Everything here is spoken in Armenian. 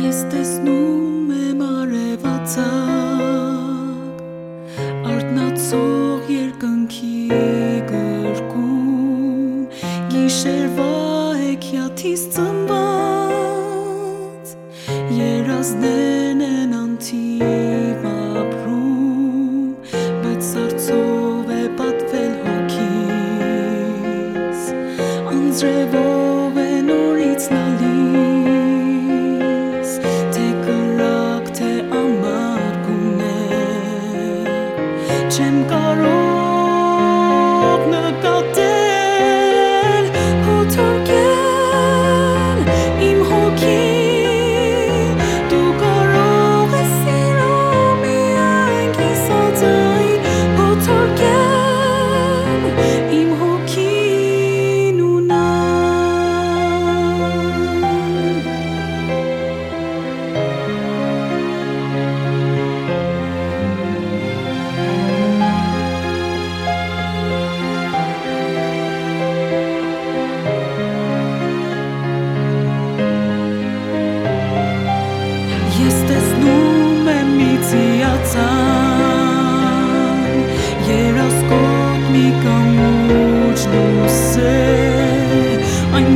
Ես տեսնում եմ արևածագ Արտնացող երկնքի գրկում Գիշերվա հեքյաթից ծնված Երազներն են անթիվ ապրում Բայց սարցով է պատվել հոգիս Անձրևով 牵。scot mi cam much nu se ein